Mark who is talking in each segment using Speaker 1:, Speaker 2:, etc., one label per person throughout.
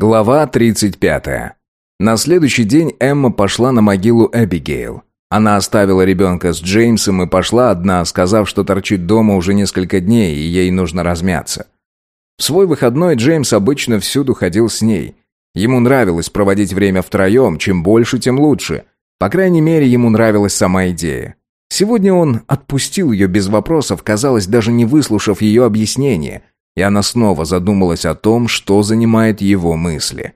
Speaker 1: Глава 35. На следующий день Эмма пошла на могилу Эбигейл. Она оставила ребенка с Джеймсом и пошла одна, сказав, что торчит дома уже несколько дней и ей нужно размяться. В свой выходной Джеймс обычно всюду ходил с ней. Ему нравилось проводить время втроем, чем больше, тем лучше. По крайней мере, ему нравилась сама идея. Сегодня он отпустил ее без вопросов, казалось, даже не выслушав ее объяснения – и она снова задумалась о том, что занимает его мысли.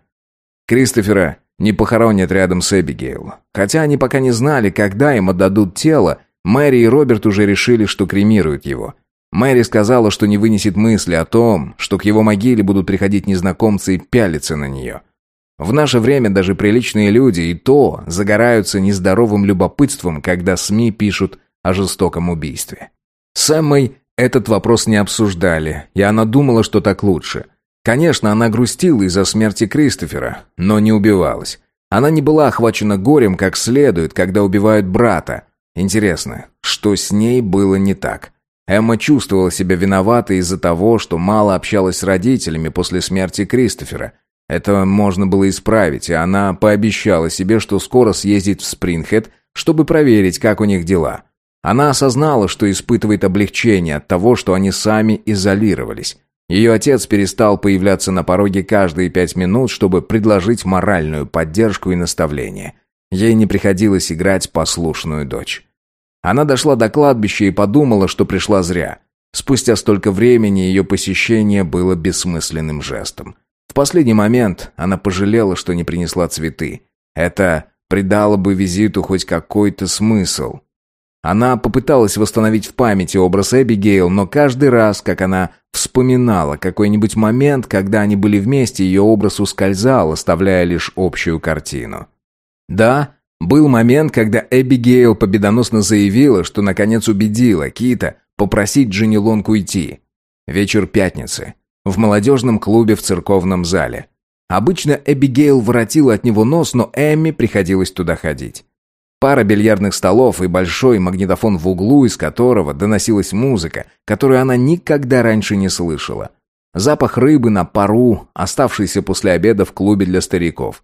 Speaker 1: Кристофера не похоронят рядом с Эбигейл. Хотя они пока не знали, когда им отдадут тело, Мэри и Роберт уже решили, что кремируют его. Мэри сказала, что не вынесет мысли о том, что к его могиле будут приходить незнакомцы и пялиться на нее. В наше время даже приличные люди и то загораются нездоровым любопытством, когда СМИ пишут о жестоком убийстве. С Эммой этот вопрос не обсуждали, и она думала, что так лучше. Конечно, она грустила из-за смерти Кристофера, но не убивалась. Она не была охвачена горем как следует, когда убивают брата. Интересно, что с ней было не так? Эмма чувствовала себя виноватой из-за того, что мало общалась с родителями после смерти Кристофера. Это можно было исправить, и она пообещала себе, что скоро съездит в Спрингхед, чтобы проверить, как у них дела. Она осознала, что испытывает облегчение от того, что они сами изолировались. Ее отец перестал появляться на пороге каждые пять минут, чтобы предложить моральную поддержку и наставление. Ей не приходилось играть послушную дочь. Она дошла до кладбища и подумала, что пришла зря. Спустя столько времени ее посещение было бессмысленным жестом. В последний момент она пожалела, что не принесла цветы. Это придало бы визиту хоть какой-то смысл. Она попыталась восстановить в памяти образ Эбигейл, но каждый раз, как она вспоминала какой-нибудь момент, когда они были вместе, ее образ ускользал, оставляя лишь общую картину. Да, был момент, когда Эбигейл победоносно заявила, что наконец убедила Кита попросить Дженнилонг уйти. Вечер пятницы. В молодежном клубе в церковном зале. Обычно Эбигейл воротила от него нос, но Эмми приходилось туда ходить. Пара бильярдных столов и большой магнитофон в углу, из которого доносилась музыка, которую она никогда раньше не слышала. Запах рыбы на пару, оставшийся после обеда в клубе для стариков.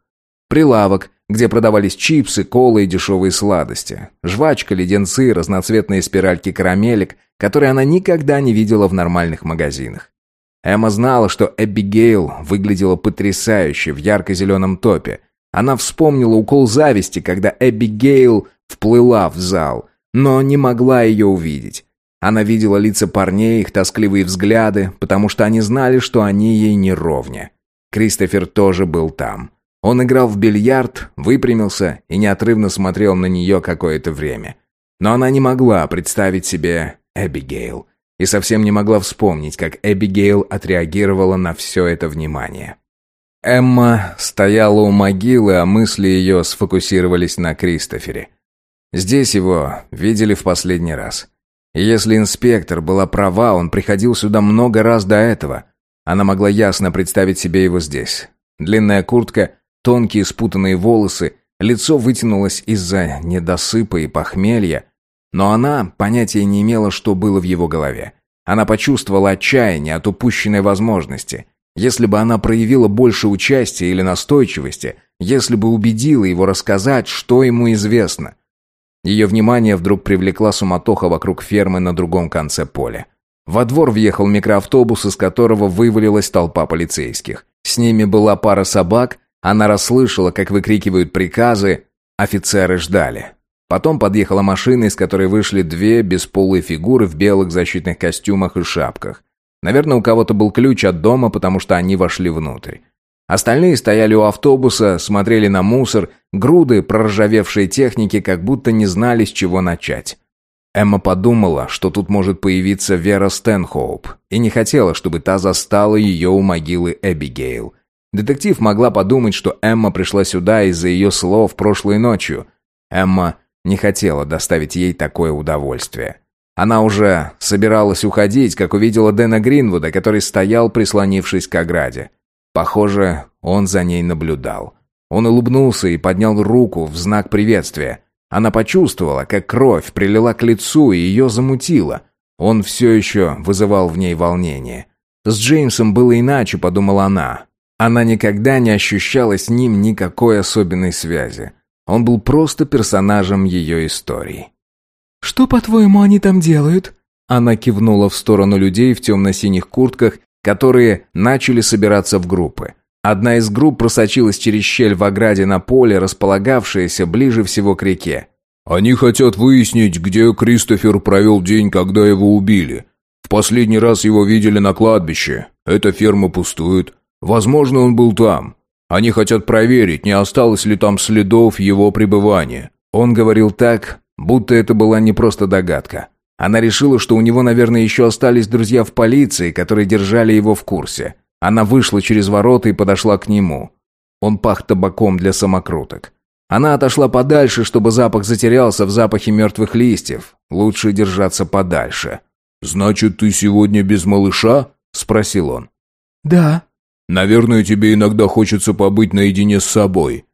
Speaker 1: Прилавок, где продавались чипсы, колы и дешевые сладости. Жвачка, леденцы, разноцветные спиральки карамелек, которые она никогда не видела в нормальных магазинах. Эмма знала, что Эбигейл выглядела потрясающе в ярко-зеленом топе, она вспомнила укол зависти, когда Эбигейл вплыла в зал, но не могла ее увидеть. Она видела лица парней, их тоскливые взгляды, потому что они знали, что они ей не ровня. Кристофер тоже был там. Он играл в бильярд, выпрямился и неотрывно смотрел на нее какое-то время. Но она не могла представить себе Эбигейл и совсем не могла вспомнить, как Эбигейл отреагировала на все это внимание. Эмма стояла у могилы, а мысли ее сфокусировались на Кристофере. Здесь его видели в последний раз. Если инспектор была права, он приходил сюда много раз до этого. Она могла ясно представить себе его здесь. Длинная куртка, тонкие спутанные волосы, лицо вытянулось из-за недосыпа и похмелья. Но она понятия не имела, что было в его голове. Она почувствовала отчаяние от упущенной возможности – если бы она проявила больше участия или настойчивости, если бы убедила его рассказать, что ему известно. Ее внимание вдруг привлекла суматоха вокруг фермы на другом конце поля. Во двор въехал микроавтобус, из которого вывалилась толпа полицейских. С ними была пара собак, она расслышала, как выкрикивают приказы, офицеры ждали. Потом подъехала машина, из которой вышли две бесполые фигуры в белых защитных костюмах и шапках. Наверное, у кого-то был ключ от дома, потому что они вошли внутрь. Остальные стояли у автобуса, смотрели на мусор, груды проржавевшей техники, как будто не знали, с чего начать. Эмма подумала, что тут может появиться Вера Стэнхоуп, и не хотела, чтобы та застала ее у могилы Эбигейл. Детектив могла подумать, что Эмма пришла сюда из-за ее слов прошлой ночью. Эмма не хотела доставить ей такое удовольствие. Она уже собиралась уходить, как увидела Дэна Гринвуда, который стоял, прислонившись к ограде. Похоже, он за ней наблюдал. Он улыбнулся и поднял руку в знак приветствия. Она почувствовала, как кровь прилила к лицу и ее замутила. Он все еще вызывал в ней волнение. С Джеймсом было иначе, подумала она. Она никогда не ощущала с ним никакой особенной связи. Он был просто персонажем ее истории.
Speaker 2: «Что, по-твоему, они там делают?»
Speaker 1: Она кивнула в сторону людей в темно-синих куртках, которые начали собираться в группы. Одна из групп просочилась через щель в ограде на поле, располагавшееся ближе всего к реке.
Speaker 3: «Они хотят выяснить, где Кристофер провел день, когда его убили. В последний раз его видели на кладбище. Эта ферма пустует. Возможно, он был там. Они хотят проверить, не осталось ли там следов его пребывания».
Speaker 1: Он говорил так, будто это была не просто догадка. Она решила, что у него, наверное, еще остались друзья в полиции, которые держали его в курсе. Она вышла через ворота и подошла к нему. Он пах табаком для самокруток. Она отошла подальше, чтобы запах затерялся в запахе мертвых листьев. Лучше держаться подальше.
Speaker 3: «Значит, ты сегодня без малыша?» – спросил он.
Speaker 2: «Да».
Speaker 3: «Наверное, тебе иногда хочется побыть наедине с собой».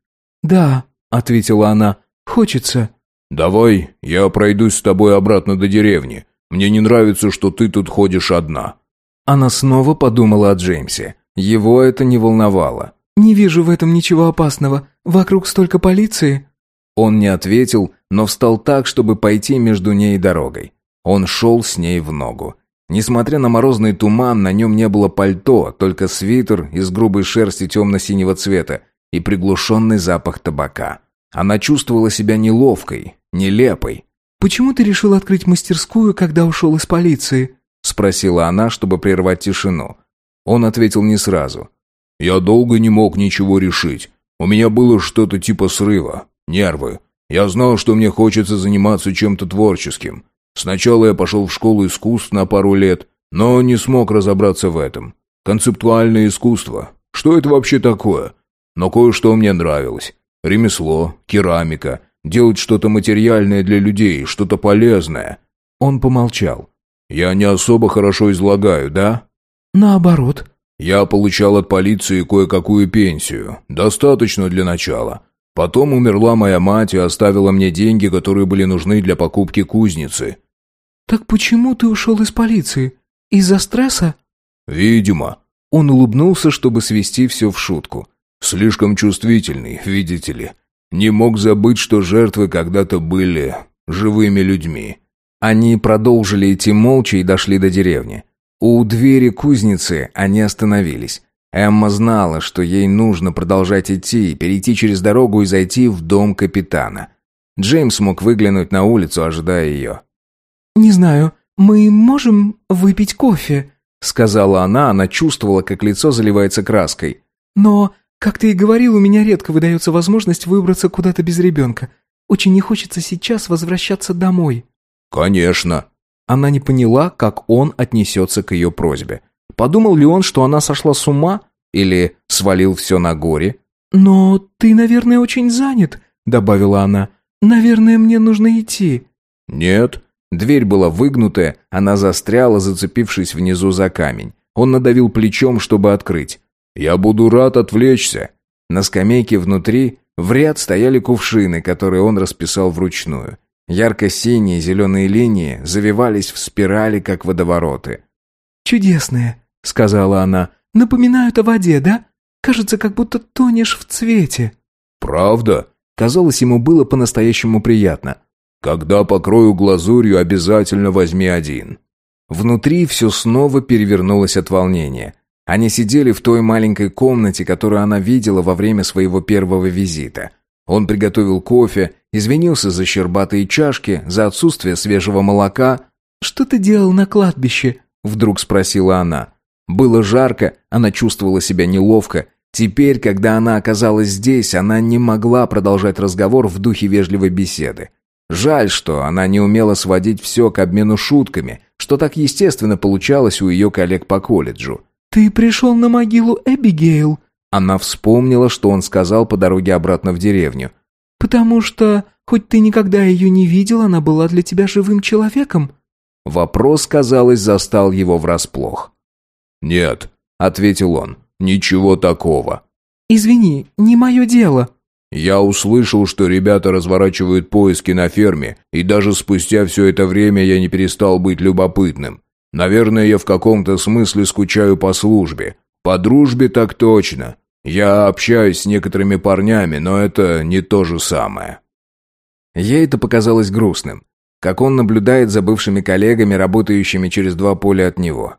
Speaker 2: «Да», – ответила она, – «хочется».
Speaker 3: «Давай, я пройдусь с тобой обратно до деревни. Мне не нравится, что ты тут ходишь одна».
Speaker 1: Она снова подумала о Джеймсе. Его это не волновало.
Speaker 2: «Не вижу в этом ничего опасного. Вокруг столько полиции».
Speaker 1: Он не ответил, но встал так, чтобы пойти между ней и дорогой. Он шел с ней в ногу. Несмотря на морозный туман, на нем не было пальто, только свитер из грубой шерсти темно-синего цвета и приглушенный запах табака. Она чувствовала себя неловкой, нелепой.
Speaker 2: «Почему ты решил открыть мастерскую, когда ушел из полиции?»
Speaker 1: Спросила она, чтобы прервать тишину. Он ответил не сразу.
Speaker 3: «Я долго не мог ничего решить. У меня было что-то типа срыва, нервы. Я знал, что мне хочется заниматься чем-то творческим. Сначала я пошел в школу искусств на пару лет, но не смог разобраться в этом. Концептуальное искусство. Что это вообще такое? Но кое-что мне нравилось. Ремесло, керамика, делать что-то материальное для людей, что-то полезное.
Speaker 1: Он помолчал.
Speaker 3: Я не особо хорошо излагаю, да?
Speaker 2: Наоборот.
Speaker 3: Я получал от полиции кое-какую пенсию. Достаточно для начала. Потом умерла моя мать и оставила мне деньги, которые были нужны для покупки кузницы.
Speaker 2: «Так почему ты ушел из полиции? Из-за стресса?»
Speaker 3: «Видимо».
Speaker 1: Он улыбнулся, чтобы свести все в шутку.
Speaker 3: Слишком чувствительный, видите ли. Не мог забыть, что жертвы когда-то были живыми людьми.
Speaker 1: Они продолжили идти молча и дошли до деревни. У двери кузницы они остановились. Эмма знала, что ей нужно продолжать идти, перейти через дорогу и зайти в дом капитана. Джеймс мог выглянуть на улицу, ожидая ее.
Speaker 2: «Не знаю, мы можем выпить кофе?»
Speaker 1: Сказала она, она чувствовала, как лицо заливается краской.
Speaker 2: «Но как ты и говорил, у меня редко выдается возможность выбраться куда-то без ребенка. Очень не хочется сейчас возвращаться домой».
Speaker 3: «Конечно».
Speaker 1: Она не поняла, как он отнесется к ее просьбе. Подумал ли он, что она сошла с ума? Или свалил все на горе?
Speaker 2: «Но ты, наверное, очень занят», — добавила она. «Наверное, мне нужно идти».
Speaker 3: «Нет».
Speaker 1: Дверь была выгнутая, она застряла, зацепившись внизу за камень. Он надавил плечом, чтобы открыть.
Speaker 3: «Я буду рад отвлечься».
Speaker 1: На скамейке внутри в ряд стояли кувшины, которые он расписал вручную. Ярко-синие зеленые линии завивались в спирали, как водовороты.
Speaker 2: «Чудесные», — сказала она. «Напоминают о воде, да? Кажется, как будто тонешь в цвете».
Speaker 3: «Правда?»
Speaker 1: Казалось, ему было по-настоящему приятно.
Speaker 3: «Когда покрою глазурью, обязательно возьми один».
Speaker 1: Внутри все снова перевернулось от волнения. Они сидели в той маленькой комнате, которую она видела во время своего первого визита. Он приготовил кофе, извинился за щербатые чашки, за отсутствие свежего молока.
Speaker 2: «Что ты делал на кладбище?» — вдруг спросила она.
Speaker 1: Было жарко, она чувствовала себя неловко. Теперь, когда она оказалась здесь, она не могла продолжать разговор в духе вежливой беседы. Жаль, что она не умела сводить все к обмену шутками, что так естественно получалось у ее коллег по колледжу.
Speaker 2: «Ты пришел на могилу Эбигейл?»
Speaker 1: Она вспомнила, что он сказал по дороге обратно в деревню.
Speaker 2: «Потому что, хоть ты никогда ее не видел, она была для тебя живым человеком?»
Speaker 1: Вопрос, казалось, застал его врасплох.
Speaker 3: «Нет», — ответил он, — «ничего такого».
Speaker 2: «Извини, не мое дело».
Speaker 3: «Я услышал, что ребята разворачивают поиски на ферме, и даже спустя все это время я не перестал быть любопытным. Наверное, я в каком-то смысле скучаю по службе. По дружбе так точно. Я общаюсь с некоторыми парнями, но это не то же самое».
Speaker 1: Ей это показалось грустным, как он наблюдает за бывшими коллегами, работающими через два поля от него.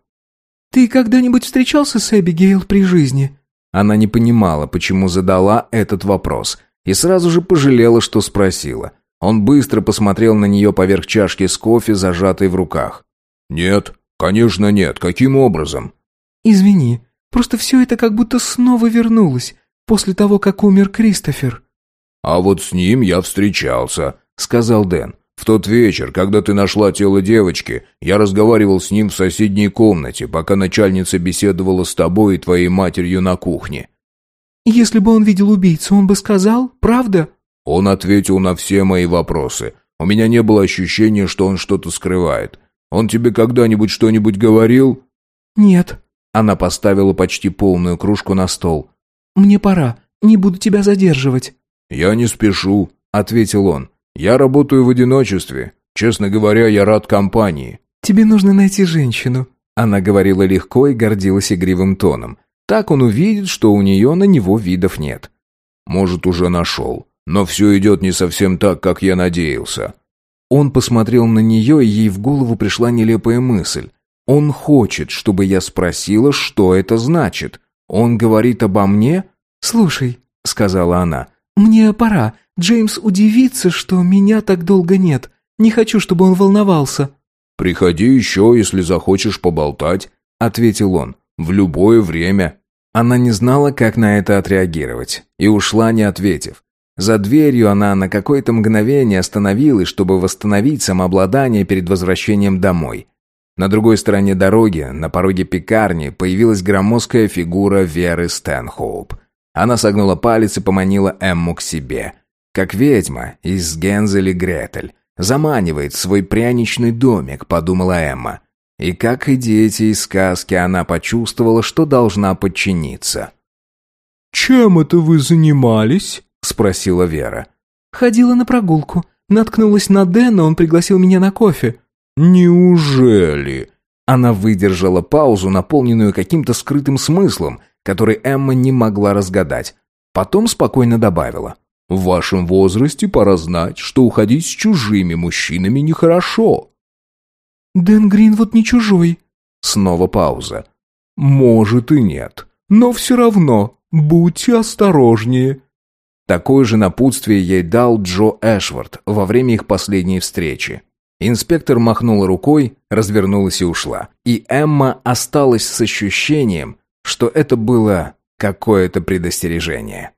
Speaker 2: «Ты когда-нибудь встречался с Эбигейл при жизни?»
Speaker 1: Она не понимала, почему задала этот вопрос, и сразу же пожалела, что спросила. Он быстро посмотрел на нее поверх чашки с кофе, зажатой в руках.
Speaker 3: «Нет, конечно нет. Каким образом?»
Speaker 2: «Извини, просто все это как будто снова вернулось, после того, как умер Кристофер».
Speaker 3: «А вот с ним я встречался», — сказал Дэн. «В тот вечер, когда ты нашла тело девочки, я разговаривал с ним в соседней комнате, пока начальница беседовала с тобой и твоей матерью на кухне».
Speaker 2: «Если бы он видел убийцу, он бы сказал, правда?»
Speaker 3: Он ответил на все мои вопросы. У меня не было ощущения, что он что-то скрывает. Он тебе когда-нибудь что-нибудь говорил?»
Speaker 2: «Нет».
Speaker 1: Она поставила почти полную кружку на стол.
Speaker 2: «Мне пора. Не буду тебя задерживать».
Speaker 3: «Я не спешу», — ответил он. «Я работаю в одиночестве. Честно говоря, я рад компании».
Speaker 2: «Тебе нужно найти женщину».
Speaker 1: Она говорила легко и гордилась игривым тоном. Так он увидит, что у нее на него видов нет.
Speaker 3: «Может, уже нашел. Но все идет не совсем так, как я надеялся».
Speaker 1: Он посмотрел на нее, и ей в голову пришла нелепая мысль. Он хочет, чтобы я спросила, что это значит. Он говорит обо мне?
Speaker 2: «Слушай», —
Speaker 1: сказала она, —
Speaker 2: «мне пора. Джеймс удивится, что меня так долго нет. Не хочу, чтобы он волновался».
Speaker 3: «Приходи еще, если захочешь поболтать», — ответил он. «В любое время».
Speaker 1: Она не знала, как на это отреагировать, и ушла, не ответив. За дверью она на какое-то мгновение остановилась, чтобы восстановить самообладание перед возвращением домой. На другой стороне дороги, на пороге пекарни, появилась громоздкая фигура Веры Стэнхоуп. Она согнула палец и поманила Эмму к себе — как ведьма из Гензель и Гретель. Заманивает свой пряничный домик, подумала Эмма. И как и дети из сказки, она почувствовала, что должна подчиниться.
Speaker 3: «Чем это вы занимались?» — спросила Вера.
Speaker 2: «Ходила на прогулку. Наткнулась на Дэна, он пригласил меня на кофе».
Speaker 3: «Неужели?»
Speaker 1: Она выдержала паузу, наполненную каким-то скрытым смыслом, который Эмма не могла разгадать. Потом спокойно добавила.
Speaker 3: В вашем возрасте пора знать, что уходить с чужими мужчинами нехорошо».
Speaker 2: «Дэн Гринвуд не чужой».
Speaker 1: Снова пауза.
Speaker 3: «Может и нет. Но все равно будьте осторожнее».
Speaker 1: Такое же напутствие ей дал Джо Эшвард во время их последней встречи. Инспектор махнула рукой, развернулась и ушла. И Эмма осталась с ощущением, что это было какое-то предостережение.